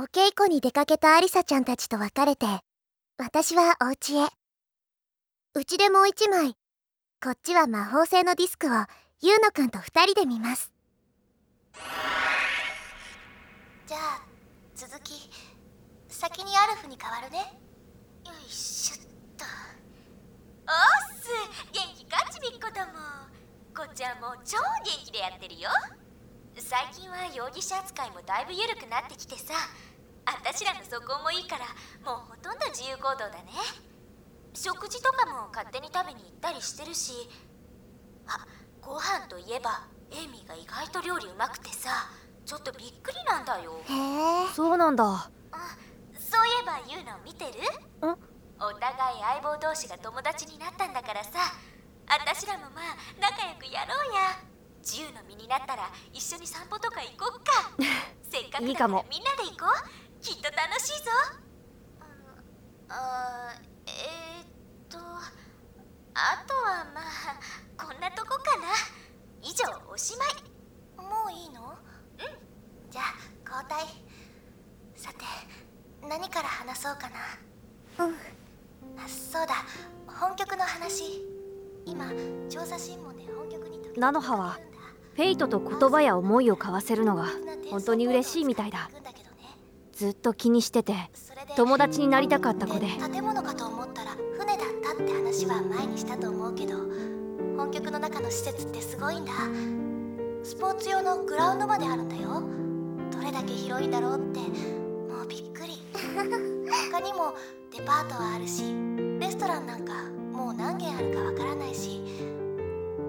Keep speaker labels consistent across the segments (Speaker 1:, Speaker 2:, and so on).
Speaker 1: お稽古に出かけたアリサちゃんたちと別れて私はお家へ。うちでもう一枚こっちは魔法製のディスクをユーノくんと二人で見ます。
Speaker 2: じゃあ続き先にアルフに変わるね。よいしょっと。
Speaker 3: おっす元気か？ちびっこども。こっちはもう超元気でやってるよ。最近は容疑者扱いもだいぶ緩くなってきてさ。あたしらの素行もいいからもうほとんど自由行動だね。食事とかも勝手に食べに行ったりしてるし。あご飯といえばエイミーが意外と料理うまくてさ。ちょっとびっくりなんだよ。
Speaker 1: へえ。
Speaker 4: そうなんだ。
Speaker 3: あそういえばユーナを見てる？
Speaker 4: ん。
Speaker 3: お互い相棒同士が友達になったんだからさ。あたしらもまあ仲良くやろうや自由の身になったら一緒に散歩とか行こっか。せっかくだからみんなで行こう。きっと楽しいぞ。あえー、っとあとはまあこんなとこかな。以上おしまい。
Speaker 2: もういいの？うん。じゃあ交代。さて何から話そうかな。
Speaker 1: うん。
Speaker 2: あそうだ。本局の話。今調査新聞で本局に
Speaker 4: 菜の葉はフェイトと言葉や思いを交わせるのが本当に嬉しいみたいだ。ずっと気にしてて友達になりたかった子で。
Speaker 2: 建物かと思ったら船だったって話は前にしたと思うけど本局の中の施設ってすごいんだ。スポーツ用のグラウンドまであるんだよ。どれだけ広いんだろうってもうびっくり。他にもデパートはあるしレストランなんかもう何軒あるかわからないし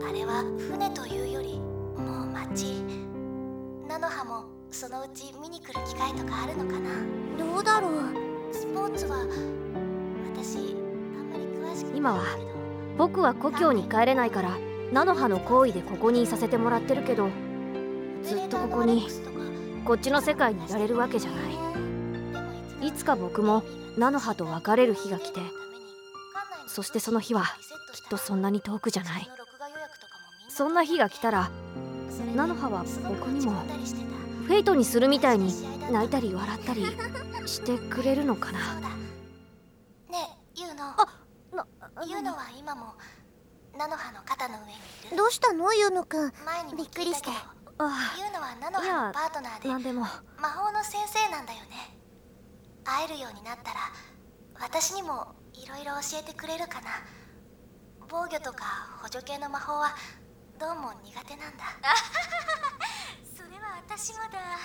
Speaker 2: あれは船というよりもう街菜の葉もそのうち見に来る機会とかあるのかな？
Speaker 1: どうだろう？
Speaker 2: スポーツは私あんまり詳しく
Speaker 4: 今は僕は故郷に帰れないから菜の葉の行為でここにいさせてもらってるけどずっとここにこっちの世界にいられるわけじゃない。いつか僕も菜の葉と別れる日が来てそしてその日はきっとそんなに遠くじゃない。そんな日が来たら菜の葉は僕にも。フェイトにするみたいに泣いたり笑ったりしてくれるのかな。
Speaker 2: ねえユウノ。
Speaker 4: な
Speaker 2: ユウノは今も菜の葉の肩の上にいる。
Speaker 1: どうしたの？ユーノくん。
Speaker 2: 前にも
Speaker 1: びっくりして。
Speaker 2: 聞いたけど
Speaker 4: あ。
Speaker 2: ユウノは菜の葉のパートナーで
Speaker 4: なんでも。
Speaker 2: 魔法の先生なんだよね。会えるようになったら私にもいろいろ教えてくれるかな。防御とか補助系の魔法はどうも苦手なんだ。
Speaker 3: それは私もだ。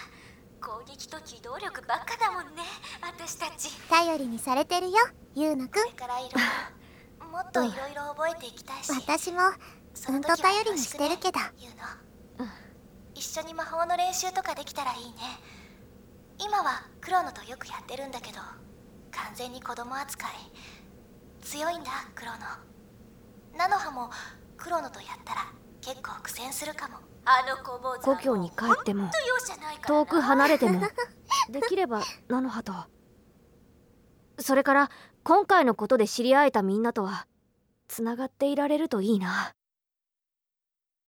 Speaker 3: 攻撃と機動力ばっかだもんね。私たち。
Speaker 1: 頼りにされてるよユーノくん。
Speaker 2: これからいろいろもっといろいろ覚えていきたいし。
Speaker 1: 私もうんと頼りにしてるけど。
Speaker 2: よろしくねユウノ一緒に魔法の練習とかできたらいいね。今はクロノとよくやってるんだけど完全に子供扱い。強いんだクロノ。菜の葉もクロノとやったら結構苦戦するかも。
Speaker 3: あの小坊主は
Speaker 4: 故郷に帰っても遠く離れても できれば菜の葉とそれから今回のことで知り合えたみんなとはつながっていられるといいな